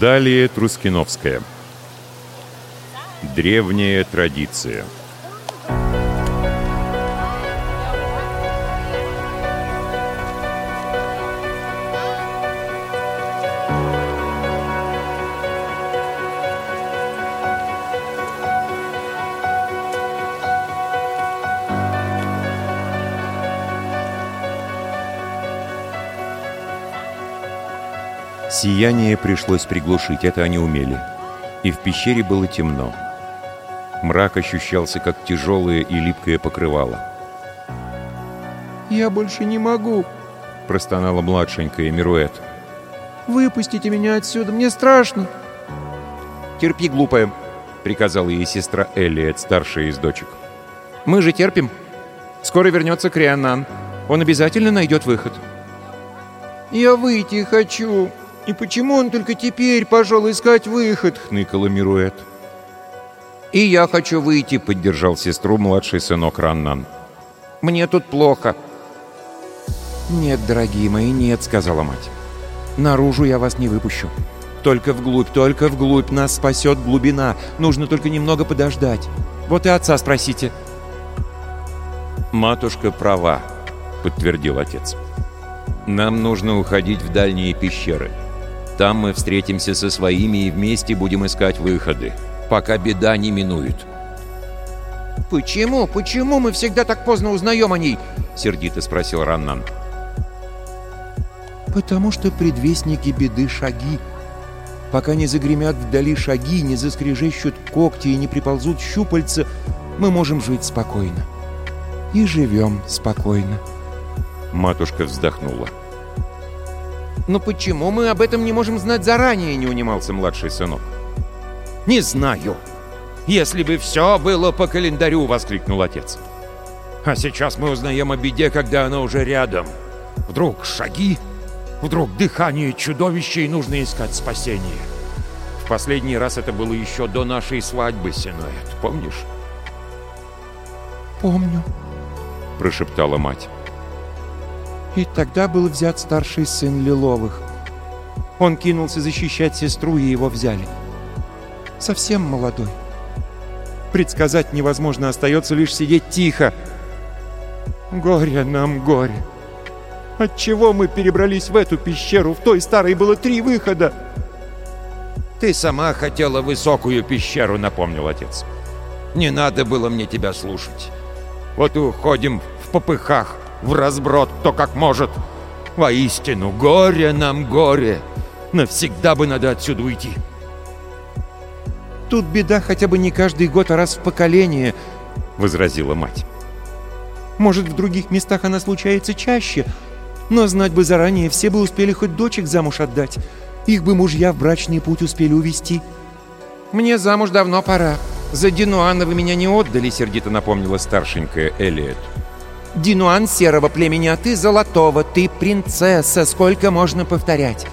Далее Трускиновская. Древняя традиция. Сияние пришлось приглушить, это они умели. И в пещере было темно. Мрак ощущался, как тяжелое и липкое покрывало. «Я больше не могу», — простонала младшенькая Мируэт. «Выпустите меня отсюда, мне страшно». «Терпи, глупая», — приказала ей сестра Элиет, старшая из дочек. «Мы же терпим. Скоро вернется Крианан. Он обязательно найдет выход». «Я выйти хочу», «И почему он только теперь пошел искать выход?» — хныкала Мируэт. «И я хочу выйти», — поддержал сестру младший сынок Раннан. «Мне тут плохо». «Нет, дорогие мои, нет», — сказала мать. «Наружу я вас не выпущу. Только вглубь, только вглубь нас спасет глубина. Нужно только немного подождать. Вот и отца спросите». «Матушка права», — подтвердил отец. «Нам нужно уходить в дальние пещеры». Там мы встретимся со своими и вместе будем искать выходы, пока беда не минует». «Почему? Почему мы всегда так поздно узнаем о ней?» — сердито спросил Раннан. «Потому что предвестники беды — шаги. Пока не загремят вдали шаги, не заскрежещут когти и не приползут щупальца, мы можем жить спокойно. И живем спокойно». Матушка вздохнула. «Но почему мы об этом не можем знать заранее?» — не унимался младший сынок. «Не знаю. Если бы все было по календарю!» — воскликнул отец. «А сейчас мы узнаем о беде, когда она уже рядом. Вдруг шаги, вдруг дыхание чудовища, и нужно искать спасение. В последний раз это было еще до нашей свадьбы, Синоэт, помнишь?» «Помню», — прошептала мать. И тогда был взят старший сын Лиловых. Он кинулся защищать сестру, и его взяли. Совсем молодой. Предсказать невозможно, остается лишь сидеть тихо. Горе нам, горе. Отчего мы перебрались в эту пещеру? В той старой было три выхода. «Ты сама хотела высокую пещеру», — напомнил отец. «Не надо было мне тебя слушать. Вот и уходим в попыхах в разброд кто как может. Воистину, горе нам горе. Навсегда бы надо отсюда уйти. Тут беда хотя бы не каждый год, а раз в поколение, — возразила мать. Может, в других местах она случается чаще, но знать бы заранее, все бы успели хоть дочек замуж отдать. Их бы мужья в брачный путь успели увести. «Мне замуж давно пора. За Динуана вы меня не отдали», — сердито напомнила старшенькая Элиот. Динуан серого племени, а ты золотого, ты принцесса, сколько можно повторять?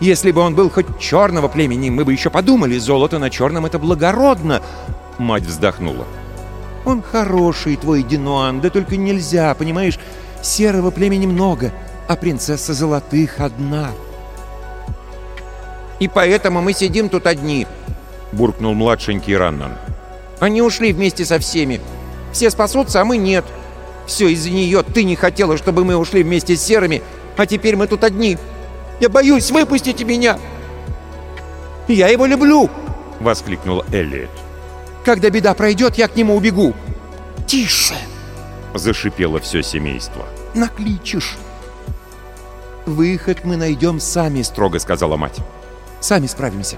Если бы он был хоть черного племени, мы бы еще подумали, золото на черном — это благородно!» Мать вздохнула. «Он хороший, твой Динуан, да только нельзя, понимаешь? Серого племени много, а принцесса золотых одна». «И поэтому мы сидим тут одни», — буркнул младшенький Раннан. «Они ушли вместе со всеми. Все спасутся, а мы нет». Все из-за нее. Ты не хотела, чтобы мы ушли вместе с серыми, а теперь мы тут одни. Я боюсь, выпустите меня!» «Я его люблю!» — воскликнула Эллиот. «Когда беда пройдет, я к нему убегу!» «Тише!» — зашипело все семейство. «Накличешь!» «Выход мы найдем сами», — строго сказала мать. «Сами справимся».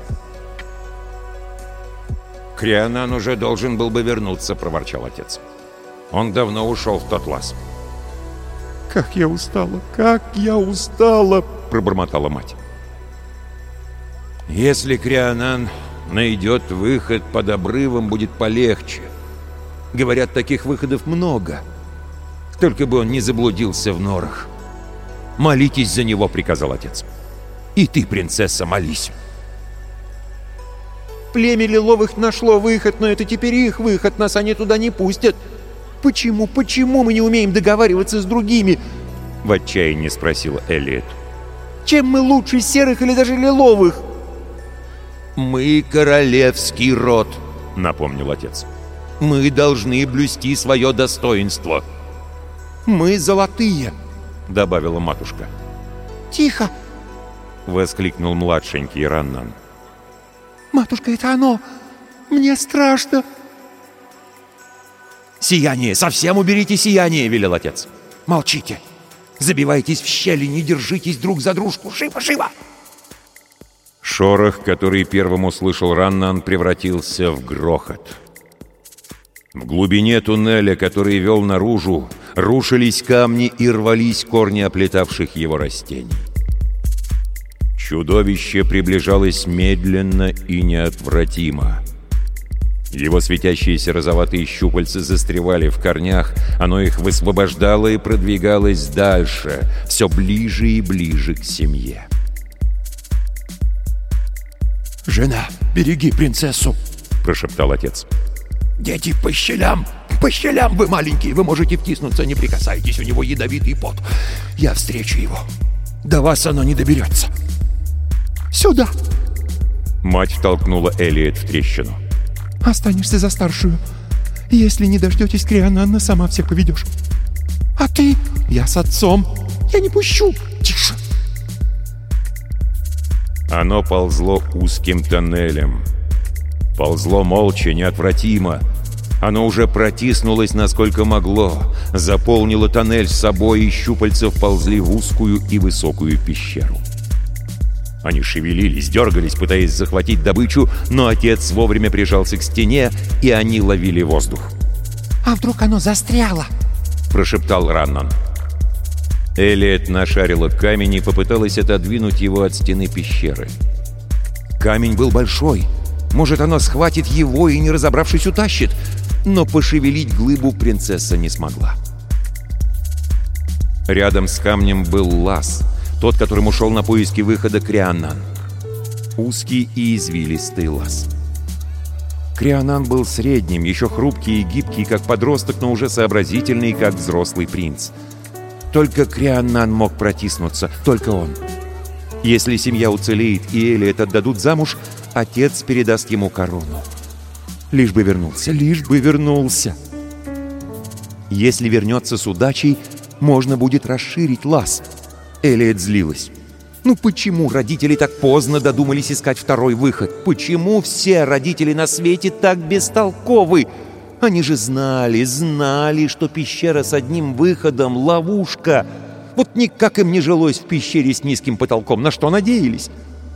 «Крианан уже должен был бы вернуться», — проворчал отец. Он давно ушел в тот лаз. «Как я устала! Как я устала!» — пробормотала мать. «Если Крианан найдет выход под обрывом, будет полегче. Говорят, таких выходов много. Только бы он не заблудился в норах. Молитесь за него», — приказал отец. «И ты, принцесса, молись». «Племя Лиловых нашло выход, но это теперь их выход, нас они туда не пустят», Почему, почему мы не умеем договариваться с другими?» В отчаянии спросила Элliот. «Чем мы лучше серых или даже лиловых?» «Мы королевский род», — напомнил отец. «Мы должны блюсти свое достоинство». «Мы золотые», — добавила матушка. «Тихо!» — воскликнул младшенький Раннан. «Матушка, это оно! Мне страшно!» «Сияние! Совсем уберите сияние!» — велел отец. «Молчите! Забивайтесь в щели, не держитесь друг за дружку! Живо, живо!» Шорох, который первым услышал Раннан, превратился в грохот. В глубине туннеля, который вел наружу, рушились камни и рвались корни оплетавших его растений. Чудовище приближалось медленно и неотвратимо. Его светящиеся розоватые щупальца застревали в корнях, оно их высвобождало и продвигалось дальше, все ближе и ближе к семье. «Жена, береги принцессу!» — прошептал отец. «Дети, по щелям! По щелям вы маленькие! Вы можете втиснуться, не прикасайтесь, у него ядовитый пот. Я встречу его. До вас оно не доберется. Сюда!» Мать толкнула Элиет в трещину. Останешься за старшую. Если не дождетесь Криананна, сама всех поведешь. А ты? Я с отцом. Я не пущу. Тише. Оно ползло узким тоннелем. Ползло молча, неотвратимо. Оно уже протиснулось, насколько могло. Заполнило тоннель с собой, и щупальца вползли в узкую и высокую пещеру. Они шевелились, дергались, пытаясь захватить добычу, но отец вовремя прижался к стене, и они ловили воздух. «А вдруг оно застряло?» — прошептал Раннан. Элиот нашарила камень и попыталась отодвинуть его от стены пещеры. Камень был большой. Может, оно схватит его и, не разобравшись, утащит. Но пошевелить глыбу принцесса не смогла. Рядом с камнем был лаз — тот, которым ушел на поиски выхода Крианан. Узкий и извилистый лаз. Крианан был средним, еще хрупкий и гибкий, как подросток, но уже сообразительный, как взрослый принц. Только Крианан мог протиснуться, только он. Если семья уцелеет и Элиот отдадут замуж, отец передаст ему корону. Лишь бы вернулся, лишь бы вернулся. Если вернется с удачей, можно будет расширить лаз — Элиот злилась. Ну почему родители так поздно додумались искать второй выход? Почему все родители на свете так бестолковы? Они же знали, знали, что пещера с одним выходом — ловушка. Вот никак им не жилось в пещере с низким потолком. На что надеялись?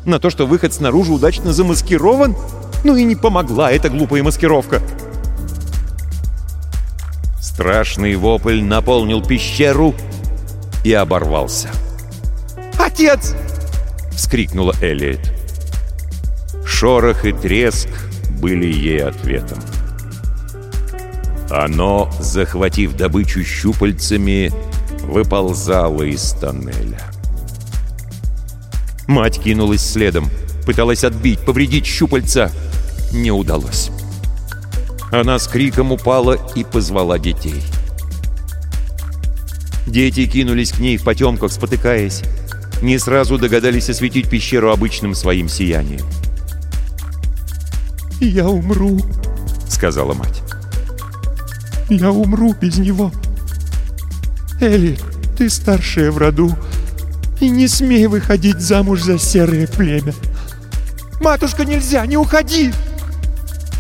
На то, что выход снаружи удачно замаскирован? Ну и не помогла эта глупая маскировка. Страшный вопль наполнил пещеру и оборвался. «Отец!» — вскрикнула Элliot. Шорох и треск были ей ответом. Оно, захватив добычу щупальцами, выползало из тоннеля. Мать кинулась следом, пыталась отбить, повредить щупальца. Не удалось. Она с криком упала и позвала детей. Дети кинулись к ней в потемках, спотыкаясь не сразу догадались осветить пещеру обычным своим сиянием. «Я умру», — сказала мать. «Я умру без него. Элли, ты старшая в роду, и не смей выходить замуж за серое племя. Матушка, нельзя, не уходи!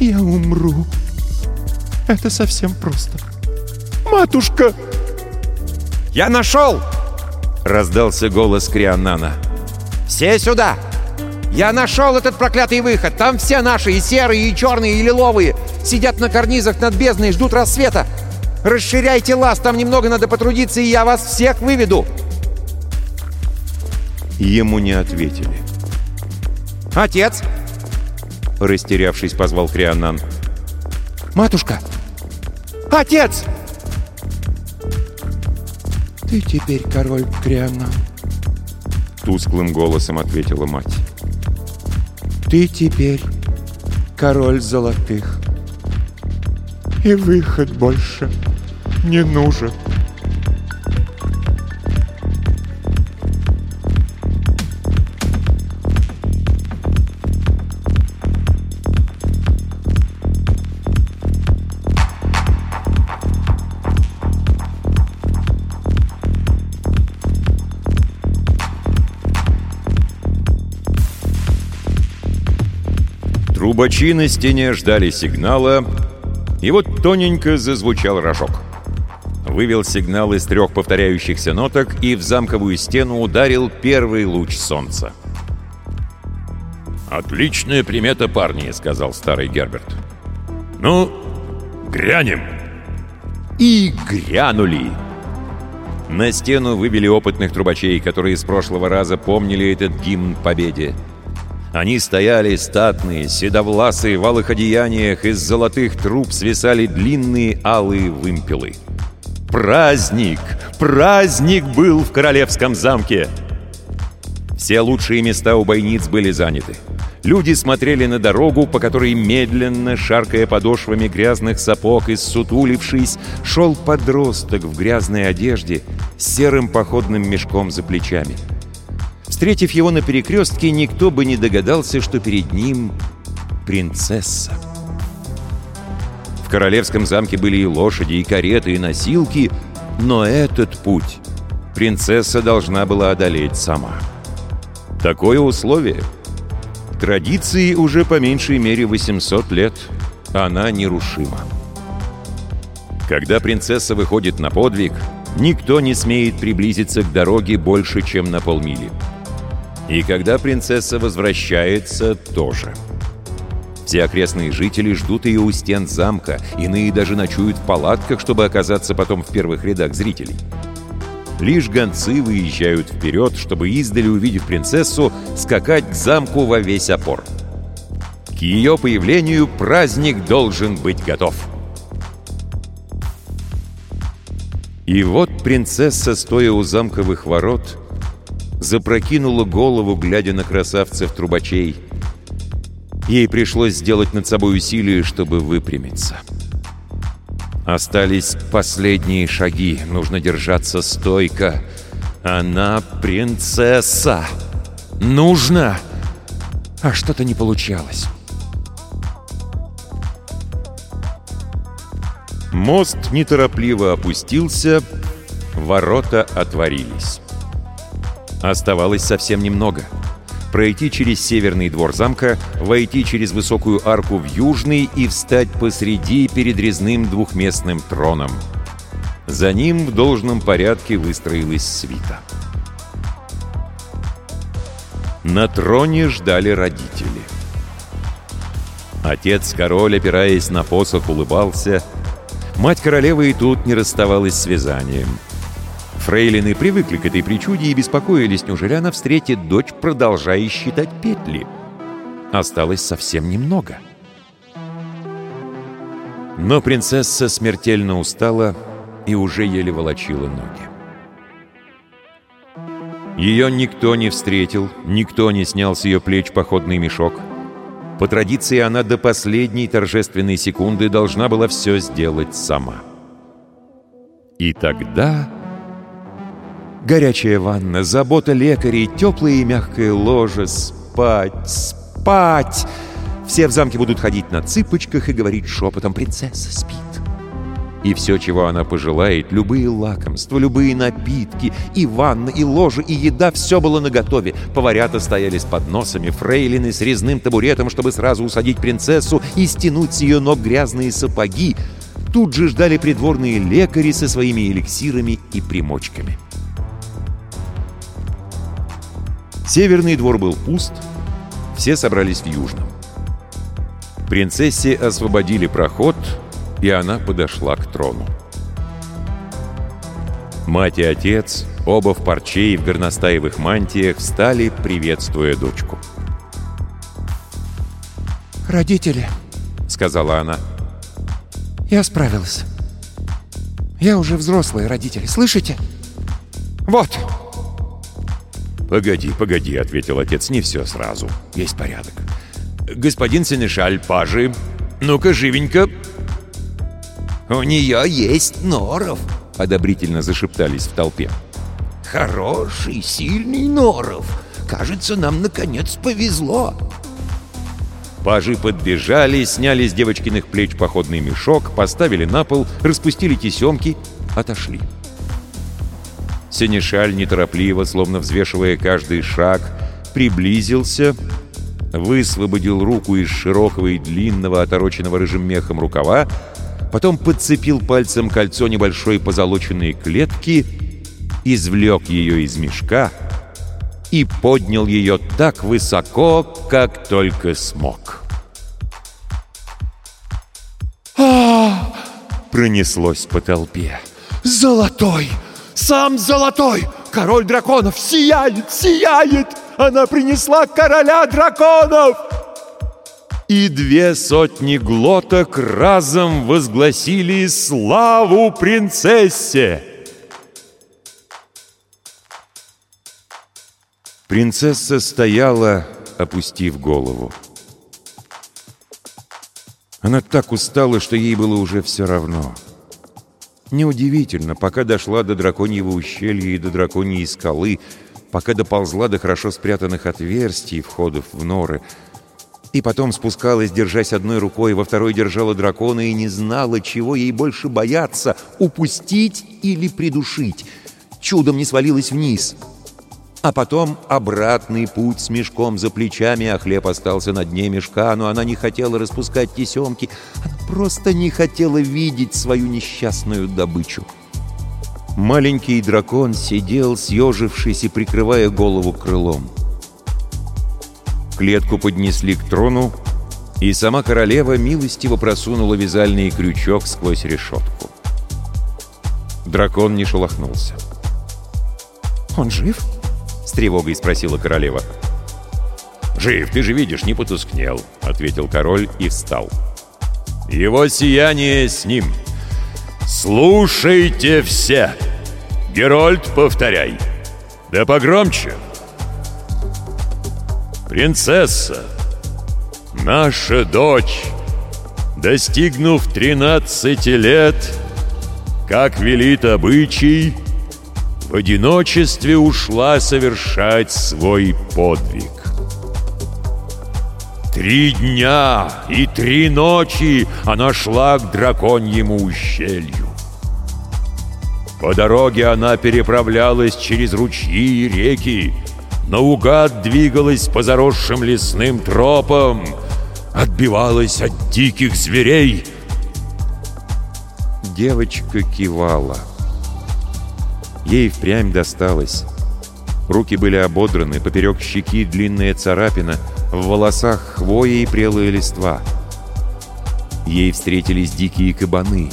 Я умру. Это совсем просто. Матушка!» «Я нашел!» Раздался голос Крианана. «Все сюда! Я нашел этот проклятый выход! Там все наши, и серые, и черные, и лиловые! Сидят на карнизах над бездной и ждут рассвета! Расширяйте лаз, там немного надо потрудиться, и я вас всех выведу!» Ему не ответили. «Отец!» Растерявшись, позвал Крианан. «Матушка!» «Отец!» «Ты теперь король Криана», — тусклым голосом ответила мать. «Ты теперь король золотых, и выход больше не нужен». Трубачи на стене ждали сигнала, и вот тоненько зазвучал рожок. Вывел сигнал из трех повторяющихся ноток, и в замковую стену ударил первый луч солнца. «Отличная примета, парни», — сказал старый Герберт. «Ну, грянем!» И грянули! На стену выбили опытных трубачей, которые с прошлого раза помнили этот гимн победе. Они стояли статные, седовласые, в алых одеяниях, из золотых труб свисали длинные алые вымпелы. Праздник! Праздник был в королевском замке! Все лучшие места у бойниц были заняты. Люди смотрели на дорогу, по которой медленно, шаркая подошвами грязных сапог и сутулившись, шел подросток в грязной одежде с серым походным мешком за плечами. Встретив его на перекрестке, никто бы не догадался, что перед ним принцесса. В королевском замке были и лошади, и кареты, и носилки, но этот путь принцесса должна была одолеть сама. Такое условие — Традиции уже по меньшей мере 800 лет. Она нерушима. Когда принцесса выходит на подвиг, никто не смеет приблизиться к дороге больше, чем на полмили. И когда принцесса возвращается, тоже. Все окрестные жители ждут ее у стен замка, иные даже ночуют в палатках, чтобы оказаться потом в первых рядах зрителей. Лишь гонцы выезжают вперед, чтобы издали, увидев принцессу, скакать к замку во весь опор. К ее появлению праздник должен быть готов. И вот принцесса, стоя у замковых ворот, запрокинула голову, глядя на красавцев-трубачей. Ей пришлось сделать над собой усилие, чтобы выпрямиться. Остались последние шаги. Нужно держаться стойко. Она принцесса. Нужно. А что-то не получалось. Мост неторопливо опустился, ворота отворились. Оставалось совсем немного — пройти через северный двор замка, войти через высокую арку в южный и встать посреди перед резным двухместным троном. За ним в должном порядке выстроилась свита. На троне ждали родители. Отец-король, опираясь на посох, улыбался. Мать королевы и тут не расставалась с вязанием. Фрейлины привыкли к этой причуде и беспокоились, неужели она встретит дочь, продолжая считать петли. Осталось совсем немного. Но принцесса смертельно устала и уже еле волочила ноги. Ее никто не встретил, никто не снял с ее плеч походный мешок. По традиции она до последней торжественной секунды должна была все сделать сама. И тогда Горячая ванна, забота лекарей, теплое и мягкое ложе, спать, спать. Все в замке будут ходить на цыпочках и говорить шепотом «Принцесса спит». И все, чего она пожелает, любые лакомства, любые напитки, и ванна, и ложе, и еда, все было наготове. Поварята стояли с подносами, фрейлины с резным табуретом, чтобы сразу усадить принцессу и стянуть с ее ног грязные сапоги. Тут же ждали придворные лекари со своими эликсирами и примочками. Северный двор был пуст, все собрались в южном. Принцессе освободили проход, и она подошла к трону. Мать и отец, оба в парче и в горностаевых мантиях, встали, приветствуя дочку. «Родители», — сказала она, — «я справилась. Я уже взрослые родители, слышите? Вот!» «Погоди, погоди», — ответил отец, — «не все сразу. Есть порядок. Господин Сенешаль, пажи, ну-ка, живенько». «У нее есть норов», — одобрительно зашептались в толпе. «Хороший, сильный норов. Кажется, нам, наконец, повезло». Пажи подбежали, сняли с девочкиных плеч походный мешок, поставили на пол, распустили тесемки, отошли. Сенешаль неторопливо, словно взвешивая каждый шаг, приблизился высвободил руку из широкого и длинного, отороченного рыжим мехом рукава, потом подцепил пальцем кольцо небольшой позолоченной клетки, извлек ее из мешка и поднял ее так высоко, как только смог. а Пронеслось по толпе. Золотой! Сам золотой! Король драконов сияет, сияет! Она принесла короля драконов!» И две сотни глоток разом возгласили славу принцессе. Принцесса стояла, опустив голову. Она так устала, что ей было уже все равно. Неудивительно, пока дошла до драконьего ущелья и до драконьей скалы, пока доползла до хорошо спрятанных отверстий входов в норы, и потом спускалась, держась одной рукой, во второй держала дракона и не знала, чего ей больше бояться — упустить или придушить. Чудом не свалилась вниз — а потом обратный путь с мешком за плечами, а хлеб остался на дне мешка, но она не хотела распускать тесемки, она просто не хотела видеть свою несчастную добычу. Маленький дракон сидел, съежившись и прикрывая голову крылом. Клетку поднесли к трону, и сама королева милостиво просунула вязальный крючок сквозь решетку. Дракон не шелохнулся. «Он жив?» Тревогой спросила королева. «Жив, ты же видишь, не потускнел», — ответил король и встал. «Его сияние с ним. Слушайте все! Герольд, повторяй. Да погромче!» «Принцесса, наша дочь, достигнув тринадцати лет, как велит обычай, в одиночестве ушла совершать свой подвиг. Три дня и три ночи она шла к драконьему ущелью. По дороге она переправлялась через ручьи и реки, наугад двигалась по заросшим лесным тропам, отбивалась от диких зверей. Девочка кивала. Ей впрямь досталось. Руки были ободраны, поперек щеки длинная царапина, в волосах хвоя и прелые листва. Ей встретились дикие кабаны.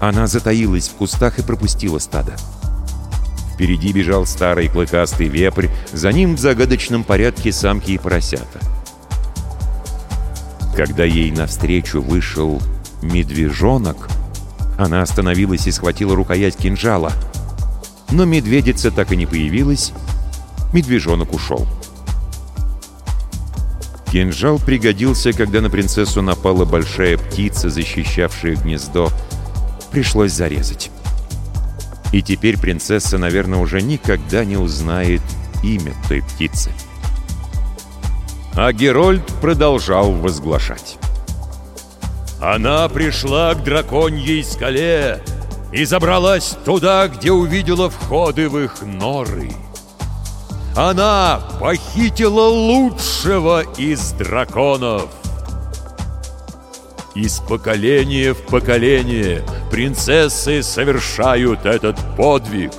Она затаилась в кустах и пропустила стадо. Впереди бежал старый клыкастый вепрь, за ним в загадочном порядке самки и поросята. Когда ей навстречу вышел медвежонок, она остановилась и схватила рукоять кинжала — но медведица так и не появилась, медвежонок ушел. Кинжал пригодился, когда на принцессу напала большая птица, защищавшая гнездо. Пришлось зарезать. И теперь принцесса, наверное, уже никогда не узнает имя той птицы. А Герольд продолжал возглашать. «Она пришла к драконьей скале, и забралась туда, где увидела входы в их норы. Она похитила лучшего из драконов. Из поколения в поколение принцессы совершают этот подвиг.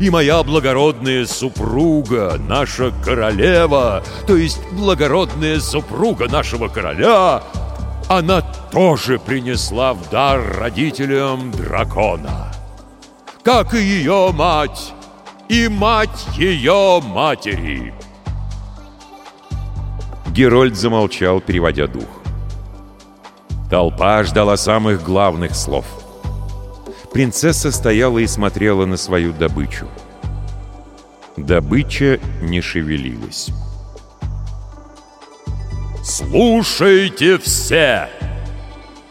И моя благородная супруга, наша королева, то есть благородная супруга нашего короля, она тоже принесла в дар родителям дракона. Как и ее мать, и мать ее матери. Герольд замолчал, переводя дух. Толпа ждала самых главных слов. Принцесса стояла и смотрела на свою добычу. Добыча не шевелилась. «Слушайте все!»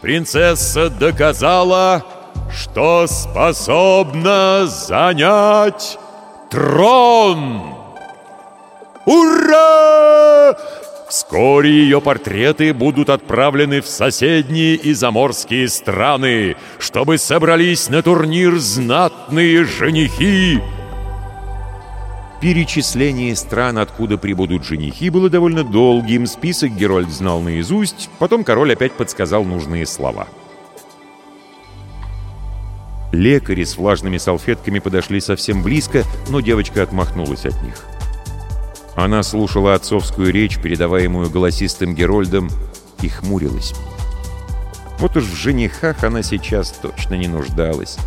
Принцесса доказала, что способна занять трон! Ура! Вскоре ее портреты будут отправлены в соседние и заморские страны, чтобы собрались на турнир знатные женихи. Перечисление стран, откуда прибудут женихи, было довольно долгим, список Герольд знал наизусть, потом король опять подсказал нужные слова. Лекари с влажными салфетками подошли совсем близко, но девочка отмахнулась от них. Она слушала отцовскую речь, передаваемую голосистым Герольдом, и хмурилась. Вот уж в женихах она сейчас точно не нуждалась.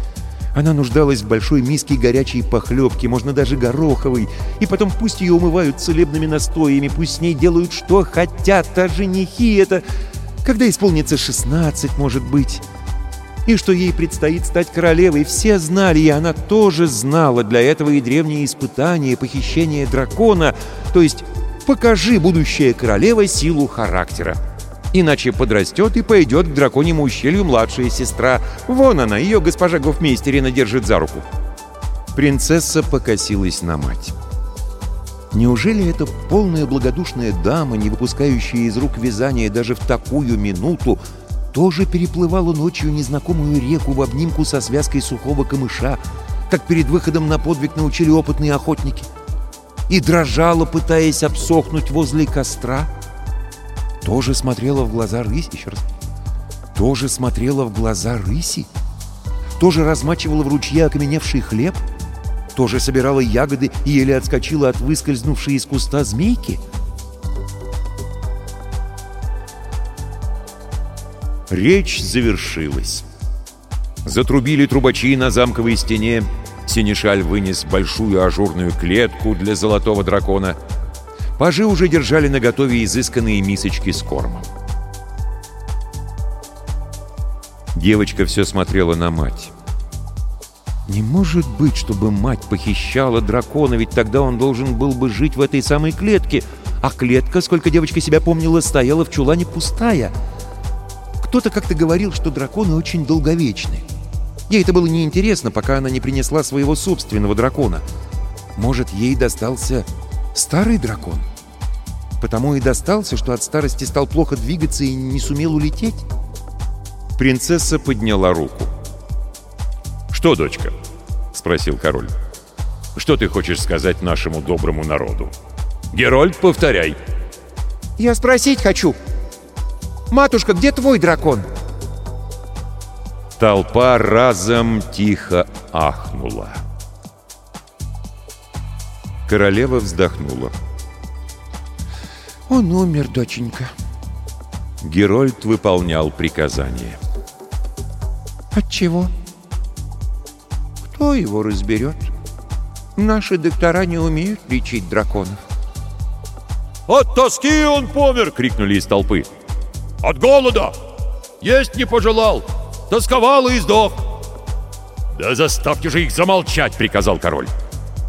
Она нуждалась в большой миске горячей похлебки, можно даже гороховой, и потом пусть ее умывают целебными настоями, пусть с ней делают что хотят, а женихи это... Когда исполнится 16, может быть. И что ей предстоит стать королевой, все знали, и она тоже знала. Для этого и древние испытания, похищение дракона, то есть покажи, будущая королева, силу характера. Иначе подрастет и пойдет к драконьему ущелью младшая сестра. Вон она, ее госпожа Гофмейстерина держит за руку. Принцесса покосилась на мать. Неужели эта полная благодушная дама, не выпускающая из рук вязания даже в такую минуту, тоже переплывала ночью незнакомую реку в обнимку со связкой сухого камыша, как перед выходом на подвиг научили опытные охотники, и дрожала, пытаясь обсохнуть возле костра? Тоже смотрела в глаза рыси? Еще раз. Тоже смотрела в глаза рыси? Тоже размачивала в ручье окаменевший хлеб? Тоже собирала ягоды и еле отскочила от выскользнувшей из куста змейки? Речь завершилась. Затрубили трубачи на замковой стене. Синишаль вынес большую ажурную клетку для золотого дракона — Пажи уже держали наготове изысканные мисочки с кормом. Девочка все смотрела на мать. Не может быть, чтобы мать похищала дракона, ведь тогда он должен был бы жить в этой самой клетке, а клетка, сколько девочка себя помнила, стояла в чулане пустая. Кто-то как-то говорил, что драконы очень долговечны. Ей это было неинтересно, пока она не принесла своего собственного дракона. Может, ей достался Старый дракон. Потому и достался, что от старости стал плохо двигаться и не сумел улететь. Принцесса подняла руку. «Что, дочка?» — спросил король. «Что ты хочешь сказать нашему доброму народу?» «Герольд, повторяй!» «Я спросить хочу! Матушка, где твой дракон?» Толпа разом тихо ахнула. Королева вздохнула. «Он умер, доченька». Герольд выполнял приказание. «От чего?» «Кто его разберет? Наши доктора не умеют лечить драконов». «От тоски он помер!» — крикнули из толпы. «От голода! Есть не пожелал! Тосковал и сдох!» «Да заставьте же их замолчать!» — приказал король.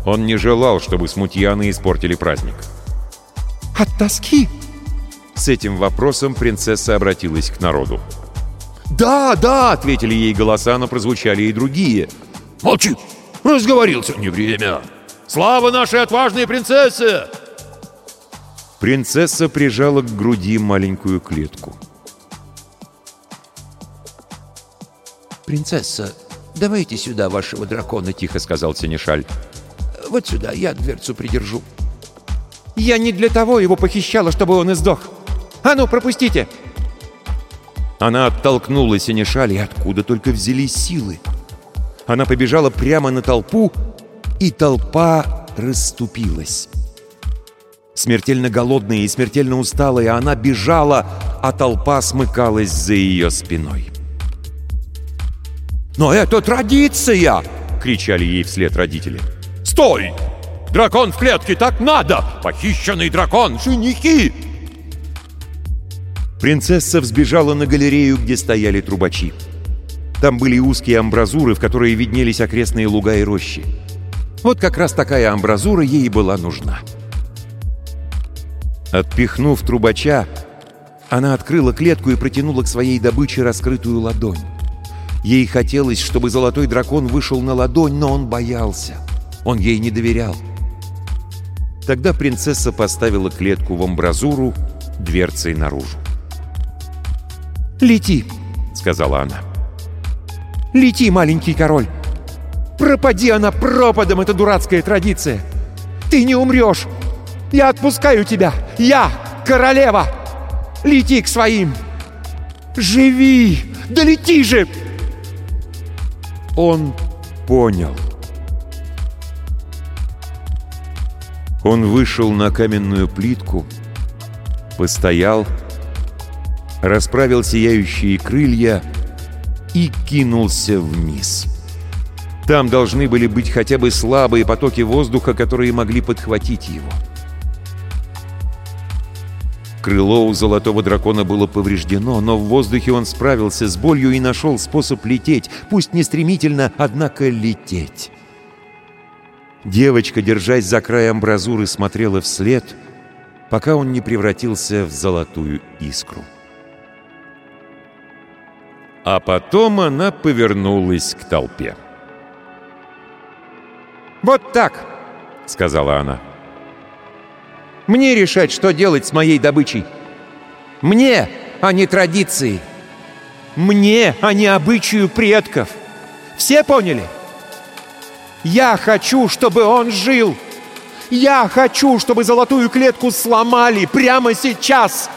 Он не желал, чтобы смутьяны испортили праздник. «От тоски?» С этим вопросом принцесса обратилась к народу. «Да, да!» — ответили ей голоса, но прозвучали и другие. «Молчи! Разговорился не время! Слава нашей отважной принцессе!» Принцесса прижала к груди маленькую клетку. «Принцесса, давайте сюда вашего дракона», — тихо сказал Сенешаль. Вот сюда, я дверцу придержу». «Я не для того его похищала, чтобы он издох. А ну, пропустите!» Она оттолкнула Синешаль, и откуда только взялись силы. Она побежала прямо на толпу, и толпа расступилась. Смертельно голодная и смертельно усталая, она бежала, а толпа смыкалась за ее спиной. «Но это традиция!» — кричали ей вслед родители. Стой! Дракон в клетке, так надо! Похищенный дракон, женихи!» Принцесса взбежала на галерею, где стояли трубачи. Там были узкие амбразуры, в которые виднелись окрестные луга и рощи. Вот как раз такая амбразура ей была нужна. Отпихнув трубача, она открыла клетку и протянула к своей добыче раскрытую ладонь. Ей хотелось, чтобы золотой дракон вышел на ладонь, но он боялся. Он ей не доверял. Тогда принцесса поставила клетку в амбразуру дверцей наружу. «Лети!» — сказала она. «Лети, маленький король! Пропади она пропадом, эта дурацкая традиция! Ты не умрешь! Я отпускаю тебя! Я королева! Лети к своим! Живи! Да лети же!» Он понял. Он вышел на каменную плитку, постоял, расправил сияющие крылья и кинулся вниз. Там должны были быть хотя бы слабые потоки воздуха, которые могли подхватить его. Крыло у золотого дракона было повреждено, но в воздухе он справился с болью и нашел способ лететь, пусть не стремительно, однако лететь. Девочка, держась за край амбразуры, смотрела вслед, пока он не превратился в золотую искру. А потом она повернулась к толпе. «Вот так!» — сказала она. «Мне решать, что делать с моей добычей. Мне, а не традиции. Мне, а не обычаю предков. Все поняли? Я хочу, чтобы он жил. Я хочу, чтобы золотую клетку сломали прямо сейчас!»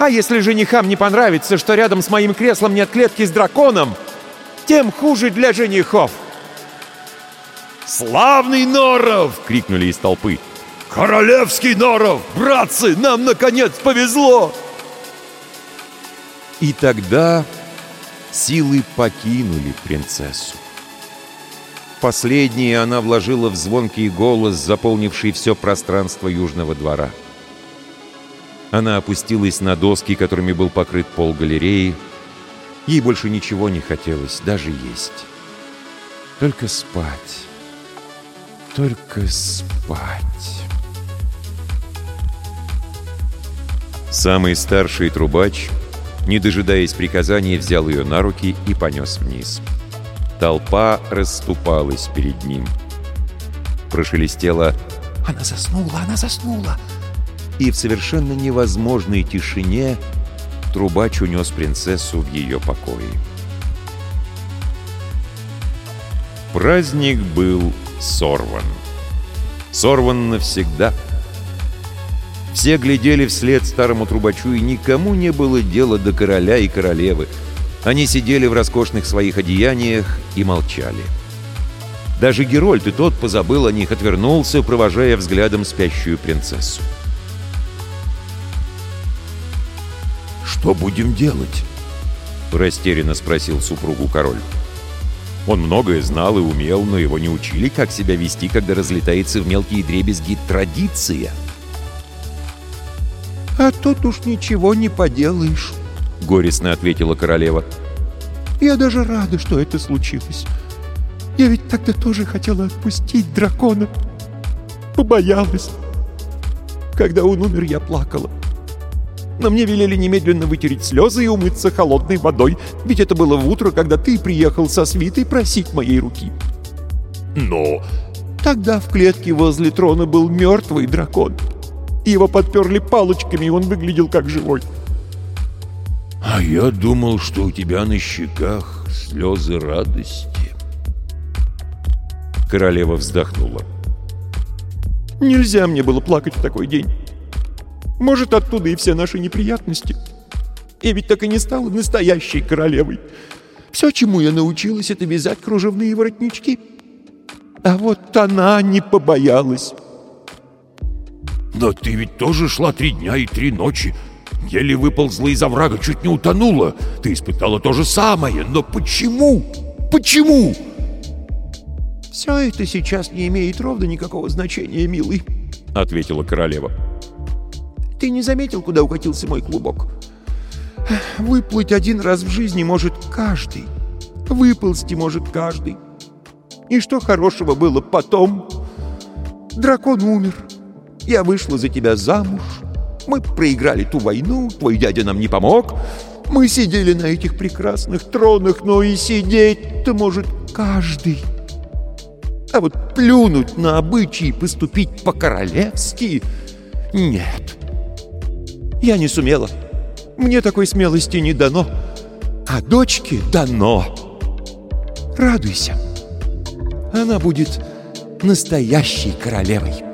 А если женихам не понравится, что рядом с моим креслом нет клетки с драконом, тем хуже для женихов. «Славный Норов!» — крикнули из толпы. «Королевский Норов! Братцы, нам, наконец, повезло!» И тогда силы покинули принцессу. Последнее она вложила в звонкий голос, заполнивший все пространство Южного двора. Она опустилась на доски, которыми был покрыт пол галереи. Ей больше ничего не хотелось, даже есть. Только спать. Только спать. Самый старший трубач, не дожидаясь приказания, взял ее на руки и понес вниз. Толпа расступалась перед ним. Прошелестело «Она заснула! Она заснула!» и в совершенно невозможной тишине трубач унес принцессу в ее покои. Праздник был сорван. Сорван навсегда. Все глядели вслед старому трубачу, и никому не было дела до короля и королевы. Они сидели в роскошных своих одеяниях и молчали. Даже Герольд и тот позабыл о них, отвернулся, провожая взглядом спящую принцессу. «Что будем делать?» — растерянно спросил супругу король. Он многое знал и умел, но его не учили, как себя вести, когда разлетается в мелкие дребезги традиция. «А тут уж ничего не поделаешь», — горестно ответила королева. «Я даже рада, что это случилось. Я ведь тогда тоже хотела отпустить дракона. Побоялась. Когда он умер, я плакала но мне велели немедленно вытереть слезы и умыться холодной водой, ведь это было в утро, когда ты приехал со свитой просить моей руки. Но... Тогда в клетке возле трона был мертвый дракон. Его подперли палочками, и он выглядел как живой. А я думал, что у тебя на щеках слезы радости. Королева вздохнула. Нельзя мне было плакать в такой день. Может, оттуда и все наши неприятности. Я ведь так и не стала настоящей королевой. Все, чему я научилась, это вязать кружевные воротнички. А вот она не побоялась. Но ты ведь тоже шла три дня и три ночи. Еле выползла из оврага, чуть не утонула. Ты испытала то же самое. Но почему? Почему? Все это сейчас не имеет ровно никакого значения, милый, — ответила королева. Ты не заметил, куда укатился мой клубок? Выплыть один раз в жизни может каждый. Выползти может каждый. И что хорошего было потом? Дракон умер. Я вышла за тебя замуж. Мы проиграли ту войну, твой дядя нам не помог. Мы сидели на этих прекрасных тронах, но и сидеть-то может каждый. А вот плюнуть на обычаи поступить по-королевски — нет. Я не сумела. Мне такой смелости не дано. А дочке дано. Радуйся. Она будет настоящей королевой.